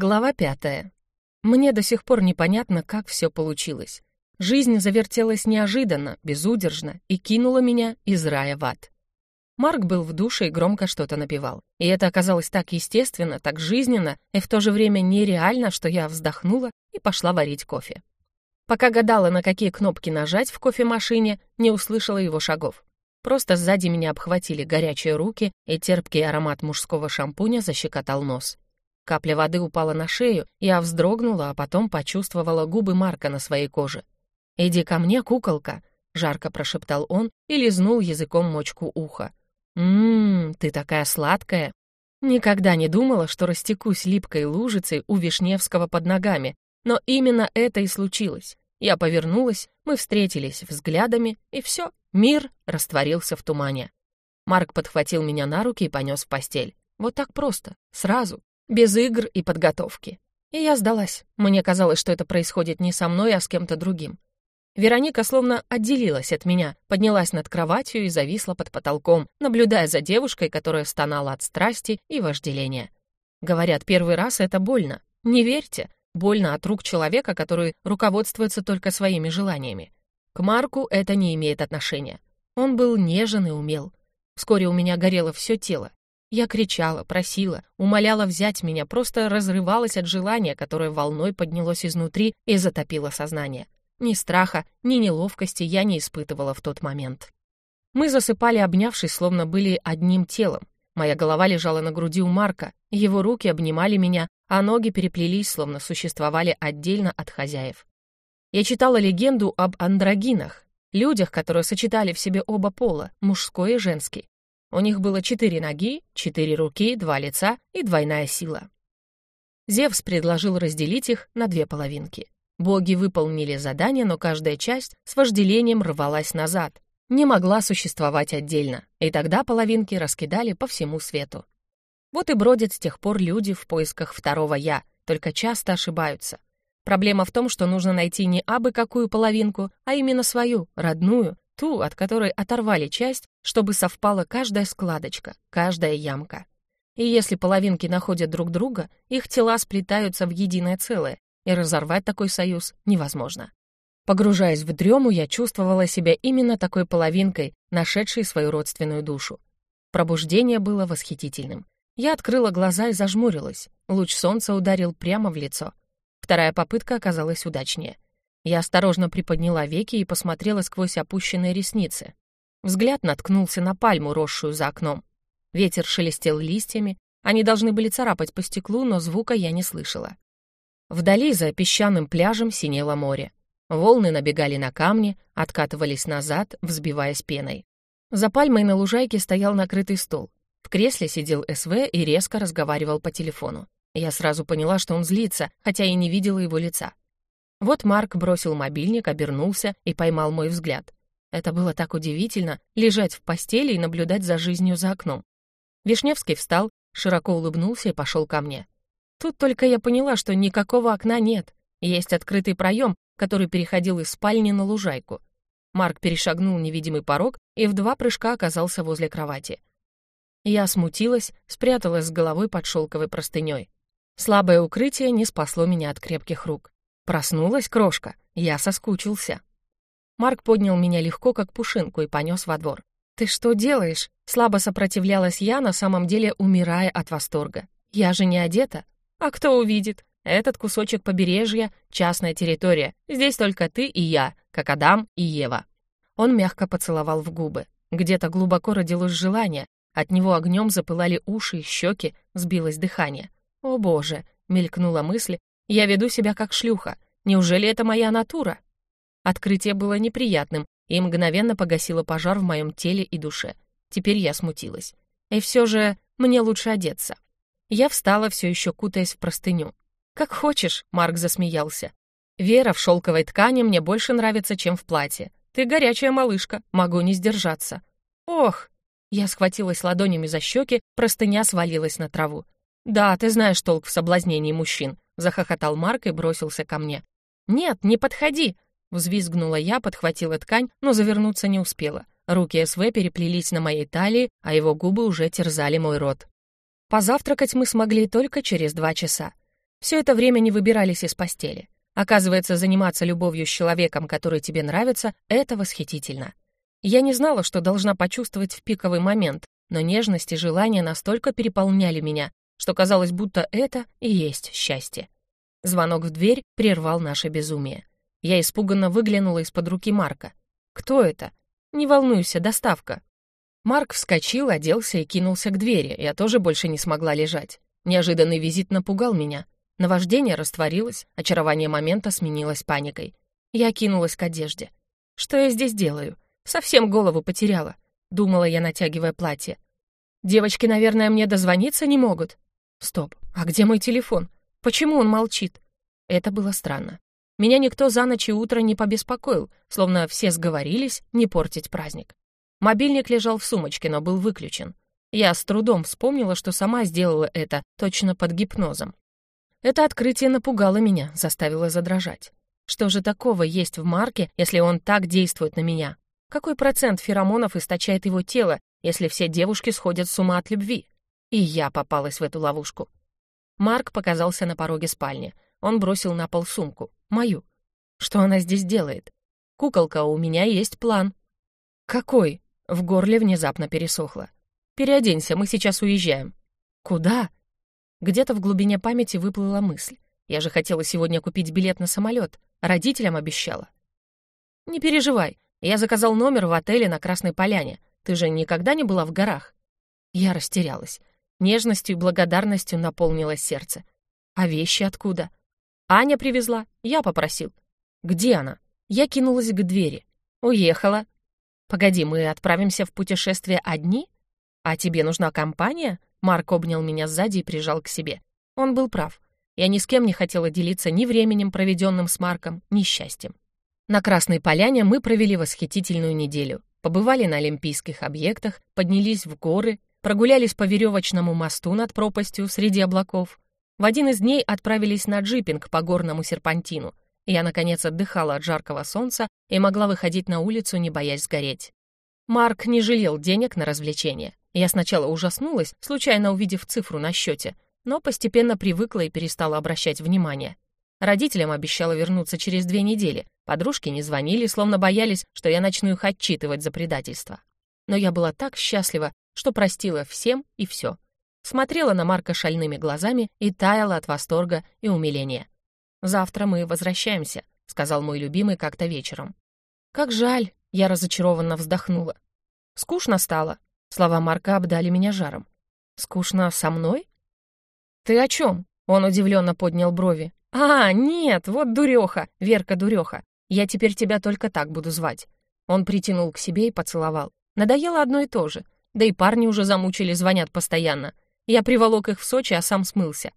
Глава пятая. Мне до сих пор непонятно, как все получилось. Жизнь завертелась неожиданно, безудержно и кинула меня из рая в ад. Марк был в душе и громко что-то напевал. И это оказалось так естественно, так жизненно и в то же время нереально, что я вздохнула и пошла варить кофе. Пока гадала, на какие кнопки нажать в кофемашине, не услышала его шагов. Просто сзади меня обхватили горячие руки, и терпкий аромат мужского шампуня защекотал нос. Капля воды упала на шею, я вздрогнула, а потом почувствовала губы Марка на своей коже. «Иди ко мне, куколка», — жарко прошептал он и лизнул языком мочку уха. «Ммм, ты такая сладкая». Никогда не думала, что растекусь липкой лужицей у Вишневского под ногами, но именно это и случилось. Я повернулась, мы встретились взглядами, и все, мир растворился в тумане. Марк подхватил меня на руки и понес в постель. Вот так просто, сразу, без игр и подготовки. И я сдалась. Мне казалось, что это происходит не со мной, а с кем-то другим. Вероника словно отделилась от меня, поднялась над кроватью и зависла под потолком, наблюдая за девушкой, которая стонала от страсти и вожделения. Говорят, первый раз это больно. Не верьте, больно от рук человека, который руководствуется только своими желаниями. К Марку это не имеет отношения. Он был нежен и умел. Вскоре у меня горело все тело. Я кричала, просила, умоляла взять меня, просто разрывалась от желания, которое волной поднялось изнутри и затопило сознание. Ни страха, ни неловкости я не испытывала в тот момент. Мы засыпали, обнявшись, словно были одним телом. Моя голова лежала на груди у Марка, его руки обнимали меня, а ноги переплелись, словно существовали отдельно от хозяев. Я читала легенду об андрогинах, людях, которые сочетали в себе оба пола, мужской и женский. У них было четыре ноги, четыре руки, два лица и двойная сила. Зевс предложил разделить их на две половинки. Боги выполнили задание, но каждая часть с вожделением рвалась назад, не могла существовать отдельно, и тогда половинки раскидали по всему свету. Вот и бродят с тех пор люди в поисках второго «я», только часто ошибаются. Проблема в том, что нужно найти не абы какую половинку, а именно свою, родную, ту, от которой оторвали часть, чтобы совпала каждая складочка, каждая ямка. И если половинки находят друг друга, их тела сплетаются в единое целое, и разорвать такой союз невозможно. Погружаясь в дрему, я чувствовала себя именно такой половинкой, нашедшей свою родственную душу. Пробуждение было восхитительным. Я открыла глаза и зажмурилась. Луч солнца ударил прямо в лицо. Вторая попытка оказалась удачнее — я осторожно приподняла веки и посмотрела сквозь опущенные ресницы. Взгляд наткнулся на пальму, росшую за окном. Ветер шелестел листьями, они должны были царапать по стеклу, но звука я не слышала. Вдали за песчаным пляжем синело море. Волны набегали на камни, откатывались назад, взбиваясь пеной. За пальмой на лужайке стоял накрытый стол. В кресле сидел СВ и резко разговаривал по телефону. Я сразу поняла, что он злится, хотя и не видела его лица. Вот Марк бросил мобильник, обернулся и поймал мой взгляд. Это было так удивительно — лежать в постели и наблюдать за жизнью за окном. Вишневский встал, широко улыбнулся и пошел ко мне. Тут только я поняла, что никакого окна нет. Есть открытый проем, который переходил из спальни на лужайку. Марк перешагнул невидимый порог и в два прыжка оказался возле кровати. Я смутилась, спряталась с головой под шелковой простыней. Слабое укрытие не спасло меня от крепких рук. Проснулась крошка, я соскучился. Марк поднял меня легко, как пушинку, и понес во двор. «Ты что делаешь?» Слабо сопротивлялась я, на самом деле умирая от восторга. «Я же не одета. А кто увидит? Этот кусочек побережья — частная территория. Здесь только ты и я, как Адам и Ева». Он мягко поцеловал в губы. Где-то глубоко родилось желание. От него огнем запылали уши и щеки, сбилось дыхание. «О боже!» — мелькнула мысль, я веду себя как шлюха. Неужели это моя натура? Открытие было неприятным и мгновенно погасило пожар в моем теле и душе. Теперь я смутилась. И все же мне лучше одеться. Я встала, все еще кутаясь в простыню. «Как хочешь», — Марк засмеялся. «Вера в шелковой ткани мне больше нравится, чем в платье. Ты горячая малышка, могу не сдержаться». «Ох!» Я схватилась ладонями за щеки, простыня свалилась на траву. «Да, ты знаешь толк в соблазнении мужчин. Захохотал Марк и бросился ко мне. «Нет, не подходи!» Взвизгнула я, подхватила ткань, но завернуться не успела. Руки СВ переплелись на моей талии, а его губы уже терзали мой рот. Позавтракать мы смогли только через два часа. Все это время не выбирались из постели. Оказывается, заниматься любовью с человеком, который тебе нравится, это восхитительно. Я не знала, что должна почувствовать в пиковый момент, но нежность и желание настолько переполняли меня, что казалось, будто это и есть счастье. Звонок в дверь прервал наше безумие. Я испуганно выглянула из-под руки Марка. «Кто это?» «Не волнуйся, доставка». Марк вскочил, оделся и кинулся к двери. Я тоже больше не смогла лежать. Неожиданный визит напугал меня. Наваждение растворилось, очарование момента сменилось паникой. Я кинулась к одежде. Что я здесь делаю? Совсем голову потеряла, думала я, натягивая платье. Девочки, наверное, мне дозвониться не могут. Стоп, а где мой телефон? Почему он молчит? Это было странно. Меня никто за ночь и утро не побеспокоил, словно все сговорились не портить праздник. Мобильник лежал в сумочке, но был выключен. Я с трудом вспомнила, что сама сделала это точно под гипнозом. Это открытие напугало меня, заставило задрожать. Что же такого есть в Марке, если он так действует на меня? Какой процент феромонов источает его тело, если все девушки сходят с ума от любви? И я попалась в эту ловушку. Марк показался на пороге спальни. Он бросил на пол сумку. Мою. Что она здесь делает? Куколка, у меня есть план. Какой? В горле внезапно пересохло. Переоденься, мы сейчас уезжаем. Куда? Где-то в глубине памяти выплыла мысль. Я же хотела сегодня купить билет на самолет. Родителям обещала. Не переживай. Я заказал номер в отеле на Красной Поляне. Ты же никогда не была в горах? Я растерялась. Нежностью и благодарностью наполнилось сердце. А вещи откуда? Аня привезла. Я попросил. Где она? Я кинулась к двери. Уехала. Погоди, мы отправимся в путешествие одни? А тебе нужна компания? Марк обнял меня сзади и прижал к себе. Он был прав. Я ни с кем не хотела делиться ни временем, проведенным с Марком, ни счастьем. На Красной Поляне мы провели восхитительную неделю. Побывали на олимпийских объектах, поднялись в горы, прогулялись по веревочному мосту над пропастью среди облаков. В один из дней отправились на джипинг по горному серпантину. Я, наконец, отдыхала от жаркого солнца и могла выходить на улицу, не боясь сгореть. Марк не жалел денег на развлечения. Я сначала ужаснулась, случайно увидев цифру на счете, но постепенно привыкла и перестала обращать внимание. Родителям обещала вернуться через две недели. Подружки не звонили, словно боялись, что я начну их отчитывать за предательство. Но я была так счастлива, что простила всем и все. Смотрела на Марка шальными глазами и таяла от восторга и умиления. «Завтра мы возвращаемся», — сказал мой любимый как-то вечером. «Как жаль», — я разочарованно вздохнула. «Скучно стало», Слова Марка обдали меня жаром. «Скучно со мной?» «Ты о чем?» Он удивленно поднял брови. «А, нет, вот дуреха, Верка дуреха. Я теперь тебя только так буду звать». Он притянул к себе и поцеловал. Надоело одно и то же. Да и парни уже замучили, звонят постоянно. Я приволок их в Сочи, а сам смылся.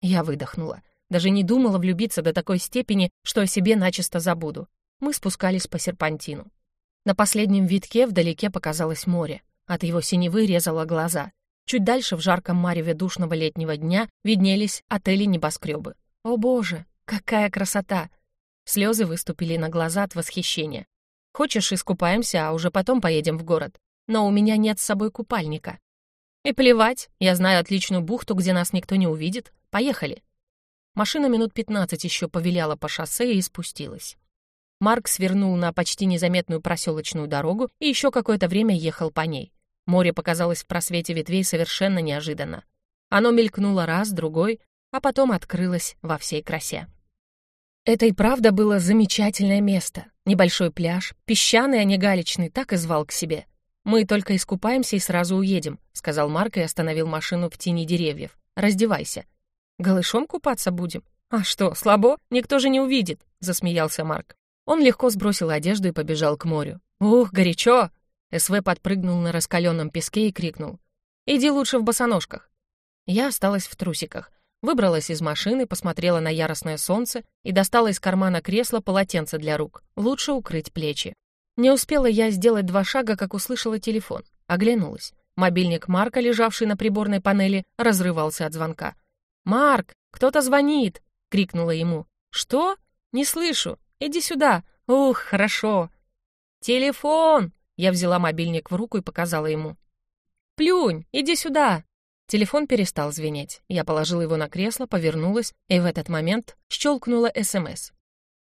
Я выдохнула. Даже не думала влюбиться до такой степени, что о себе начисто забуду. Мы спускались по серпантину. На последнем витке вдалеке показалось море. От его синевы резало глаза. Чуть дальше, в жарком мареве душного летнего дня, виднелись отели-небоскребы. О боже, какая красота! Слезы выступили на глаза от восхищения. Хочешь, искупаемся, а уже потом поедем в город. Но у меня нет с собой купальника. И плевать, я знаю отличную бухту, где нас никто не увидит. Поехали. Машина минут пятнадцать еще повиляла по шоссе и спустилась. Марк свернул на почти незаметную проселочную дорогу и еще какое-то время ехал по ней. Море показалось в просвете ветвей совершенно неожиданно. Оно мелькнуло раз, другой, а потом открылось во всей красе. Это и правда было замечательное место. Небольшой пляж, песчаный, а не галечный, так и звал к себе. «Мы только искупаемся и сразу уедем», — сказал Марк и остановил машину в тени деревьев. «Раздевайся». «Голышом купаться будем?» «А что, слабо? Никто же не увидит», — засмеялся Марк. Он легко сбросил одежду и побежал к морю. «Ух, горячо!» СВ подпрыгнул на раскаленном песке и крикнул. «Иди лучше в босоножках». Я осталась в трусиках, выбралась из машины, посмотрела на яростное солнце и достала из кармана кресла полотенце для рук. Лучше укрыть плечи. Не успела я сделать два шага, как услышала телефон. Оглянулась. Мобильник Марка, лежавший на приборной панели, разрывался от звонка. «Марк, кто-то звонит!» — крикнула ему. «Что? Не слышу. Иди сюда. Ух, хорошо!» «Телефон!» Я взяла мобильник в руку и показала ему. «Плюнь, иди сюда!» Телефон перестал звенеть. Я положила его на кресло, повернулась, и в этот момент щелкнула СМС.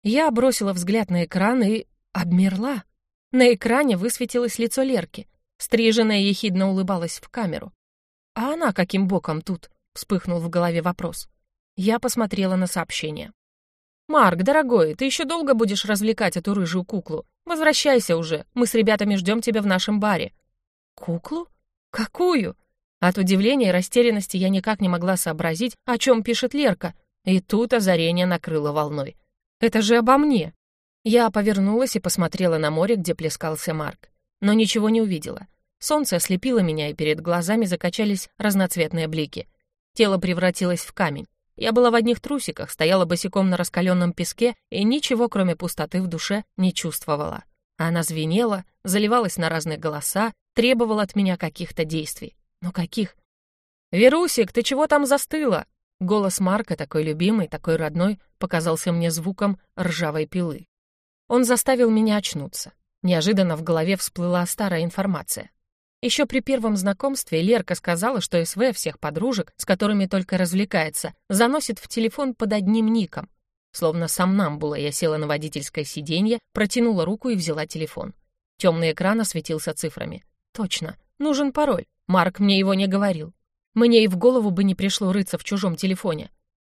Я бросила взгляд на экран и... обмерла. На экране высветилось лицо Лерки. Стриженная ехидно улыбалась в камеру. «А она каким боком тут?» — вспыхнул в голове вопрос. Я посмотрела на сообщение. «Марк, дорогой, ты еще долго будешь развлекать эту рыжую куклу? Возвращайся уже, мы с ребятами ждем тебя в нашем баре». «Куклу? Какую?» От удивления и растерянности я никак не могла сообразить, о чем пишет Лерка, и тут озарение накрыло волной. «Это же обо мне!» Я повернулась и посмотрела на море, где плескался Марк, но ничего не увидела. Солнце ослепило меня, и перед глазами закачались разноцветные блики. Тело превратилось в камень. Я была в одних трусиках, стояла босиком на раскаленном песке и ничего, кроме пустоты в душе, не чувствовала. Она звенела, заливалась на разные голоса, требовала от меня каких-то действий. Но каких? «Верусик, ты чего там застыла?» Голос Марка, такой любимый, такой родной, показался мне звуком ржавой пилы. Он заставил меня очнуться. Неожиданно в голове всплыла старая информация. Еще при первом знакомстве Лерка сказала, что СВ всех подружек, с которыми только развлекается, заносит в телефон под одним ником. Словно сам намбула, я села на водительское сиденье, протянула руку и взяла телефон. Темный экран осветился цифрами. Точно, нужен пароль. Марк мне его не говорил. Мне и в голову бы не пришло рыться в чужом телефоне.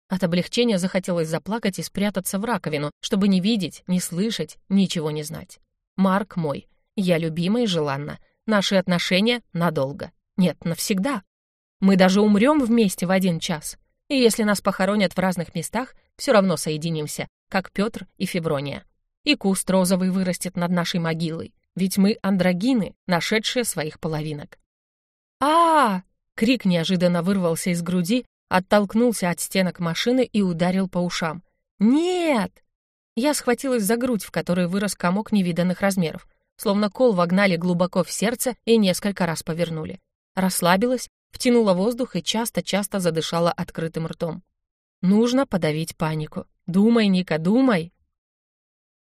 От облегчения захотелось заплакать и спрятаться в раковину, чтобы не видеть, не слышать, ничего не знать. Марк мой. Я любима и желанна. Наши отношения надолго. Нет, навсегда. Мы даже умрем вместе в один час. И если нас похоронят в разных местах, все равно соединимся, как Петр и Феврония. И куст розовый вырастет над нашей могилой, ведь мы андрогины, нашедшие своих половинок а, Крик неожиданно вырвался из груди, оттолкнулся от стенок машины и ударил по ушам. «Нет!» Я схватилась за грудь, в которой вырос комок невиданных размеров. Словно кол вогнали глубоко в сердце и несколько раз повернули. Расслабилась, втянула воздух и часто-часто задышала открытым ртом. Нужно подавить панику. «Думай, Ника, думай!»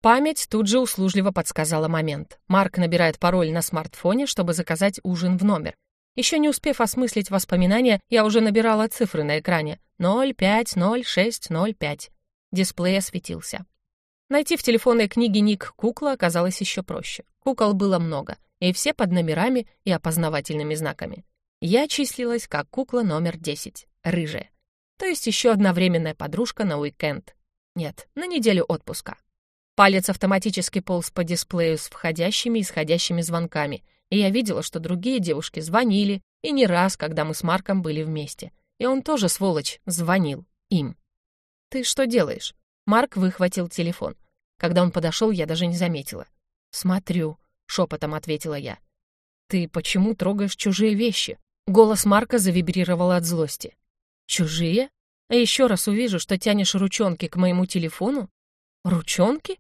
Память тут же услужливо подсказала момент. Марк набирает пароль на смартфоне, чтобы заказать ужин в номер. Еще не успев осмыслить воспоминания, я уже набирала цифры на экране. 050605. Дисплей осветился. Найти в телефонной книге ник кукла оказалось еще проще. Кукол было много, и все под номерами и опознавательными знаками. Я числилась как кукла номер 10, рыжая. То есть еще одна временная подружка на уикенд. Нет, на неделю отпуска. Палец автоматически полз по дисплею с входящими и исходящими звонками — и я видела, что другие девушки звонили, и не раз, когда мы с Марком были вместе. И он тоже, сволочь, звонил им. «Ты что делаешь?» Марк выхватил телефон. Когда он подошел, я даже не заметила. «Смотрю», — шепотом ответила я. «Ты почему трогаешь чужие вещи?» Голос Марка завибрировал от злости. «Чужие? А еще раз увижу, что тянешь ручонки к моему телефону? Ручонки?»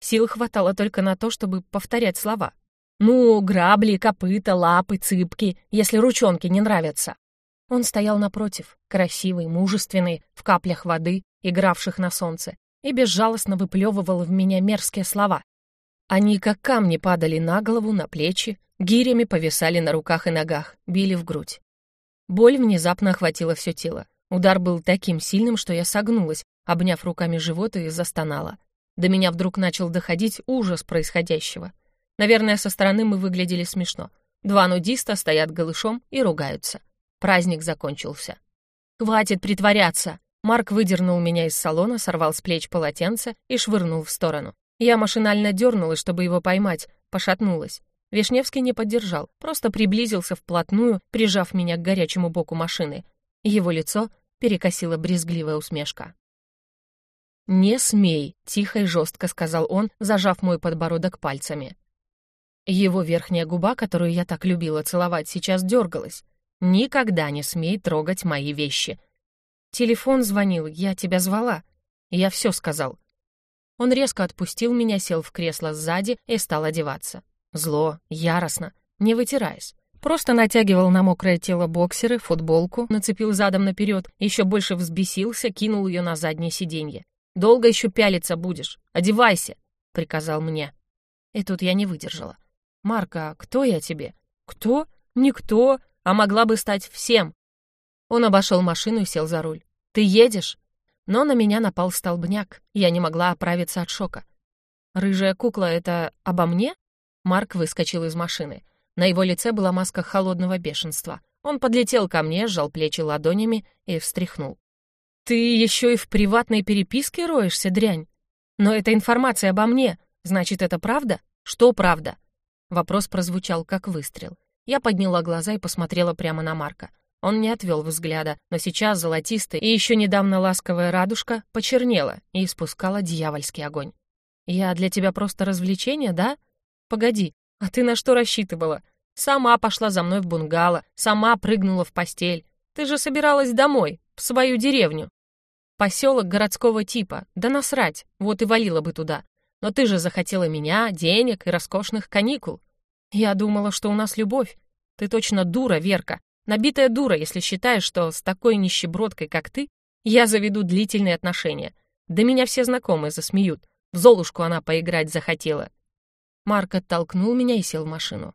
Сил хватало только на то, чтобы повторять слова. Ну, грабли, копыта, лапы, цыпки, если ручонки не нравятся. Он стоял напротив, красивый, мужественный, в каплях воды, игравших на солнце, и безжалостно выплевывал в меня мерзкие слова. Они как камни падали на голову, на плечи, гирями повисали на руках и ногах, били в грудь. Боль внезапно охватила все тело. Удар был таким сильным, что я согнулась, обняв руками живот и застонала. До меня вдруг начал доходить ужас происходящего. Наверное, со стороны мы выглядели смешно. Два нудиста стоят голышом и ругаются. Праздник закончился. «Хватит притворяться!» Марк выдернул меня из салона, сорвал с плеч полотенце и швырнул в сторону. Я машинально дернулась, чтобы его поймать, пошатнулась. Вишневский не поддержал, просто приблизился вплотную, прижав меня к горячему боку машины. Его лицо перекосила брезгливая усмешка. «Не смей», — тихо и жестко сказал он, зажав мой подбородок пальцами. Его верхняя губа, которую я так любила целовать, сейчас дергалась. «Никогда не смей трогать мои вещи». «Телефон звонил, я тебя звала». Я все сказал. Он резко отпустил меня, сел в кресло сзади и стал одеваться. Зло, яростно, не вытираясь. Просто натягивал на мокрое тело боксеры, футболку, нацепил задом наперед, еще больше взбесился, кинул ее на заднее сиденье. «Долго еще пялиться будешь? Одевайся!» — приказал мне. И тут я не выдержала. «Марка, кто я тебе?» «Кто? Никто, а могла бы стать всем. Он обошел машину и сел за руль. «Ты едешь?» Но на меня напал столбняк. Я не могла оправиться от шока. «Рыжая кукла — это обо мне?» Марк выскочил из машины. На его лице была маска холодного бешенства. Он подлетел ко мне, сжал плечи ладонями и встряхнул. «Ты еще и в приватной переписке роешься, дрянь? Но это информация обо мне. Значит, это правда? Что правда?» Вопрос прозвучал, как выстрел. Я подняла глаза и посмотрела прямо на Марка. Он не отвел взгляда, но сейчас золотистая и еще недавно ласковая радужка почернела и испускала дьявольский огонь. «Я для тебя просто развлечение, да? Погоди, а ты на что рассчитывала? Сама пошла за мной в бунгало, сама прыгнула в постель. Ты же собиралась домой, в свою деревню. Поселок городского типа, да насрать, вот и валила бы туда. Но ты же захотела меня, денег и роскошных каникул. Я думала, что у нас любовь. Ты точно дура, Верка, Набитая дура, если считаешь, что с такой нищебродкой, как ты, я заведу длительные отношения. Да меня все знакомые засмеют. В Золушку она поиграть захотела. Марк оттолкнул меня и сел в машину.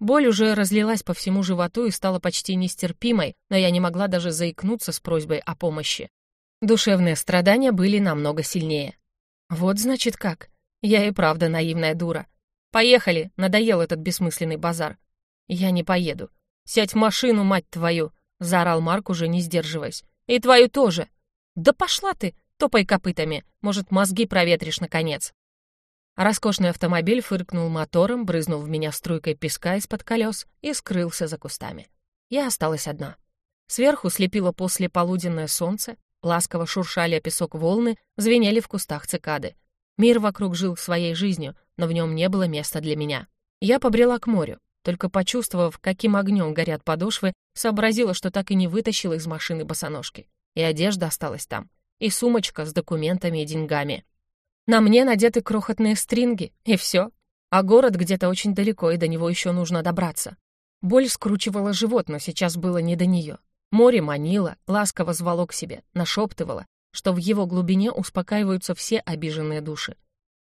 Боль уже разлилась по всему животу и стала почти нестерпимой, но я не могла даже заикнуться с просьбой о помощи. Душевные страдания были намного сильнее. Вот значит как. Я и правда наивная дура. Поехали, надоел этот бессмысленный базар. Я не поеду. «Сядь в машину, мать твою!» — заорал Марк, уже не сдерживаясь. «И твою тоже!» «Да пошла ты! Топай копытами! Может, мозги проветришь, наконец!» Роскошный автомобиль фыркнул мотором, брызнул в меня струйкой песка из-под колес и скрылся за кустами. Я осталась одна. Сверху слепило после полуденное солнце, ласково шуршали о песок волны, звенели в кустах цикады. Мир вокруг жил своей жизнью, но в нем не было места для меня. Я побрела к морю. Только почувствовав, каким огнем горят подошвы, сообразила, что так и не вытащила из машины босоножки. И одежда осталась там, и сумочка с документами и деньгами. На мне надеты крохотные стринги, и все. А город где-то очень далеко, и до него еще нужно добраться. Боль скручивала живот, но сейчас было не до нее. Море манило, ласково звало к себе, нашептывало, что в его глубине успокаиваются все обиженные души.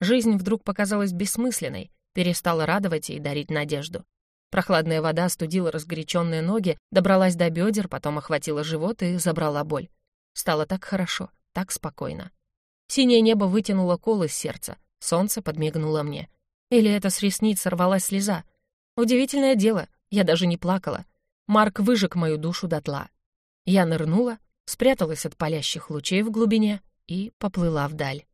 Жизнь вдруг показалась бессмысленной, перестала радовать и дарить надежду. Прохладная вода остудила разгоряченные ноги, добралась до бедер, потом охватила живот и забрала боль. Стало так хорошо, так спокойно. Синее небо вытянуло кол из сердца, солнце подмигнуло мне. Или это с ресниц сорвалась слеза? Удивительное дело, я даже не плакала. Марк выжег мою душу дотла. Я нырнула, спряталась от палящих лучей в глубине и поплыла вдаль.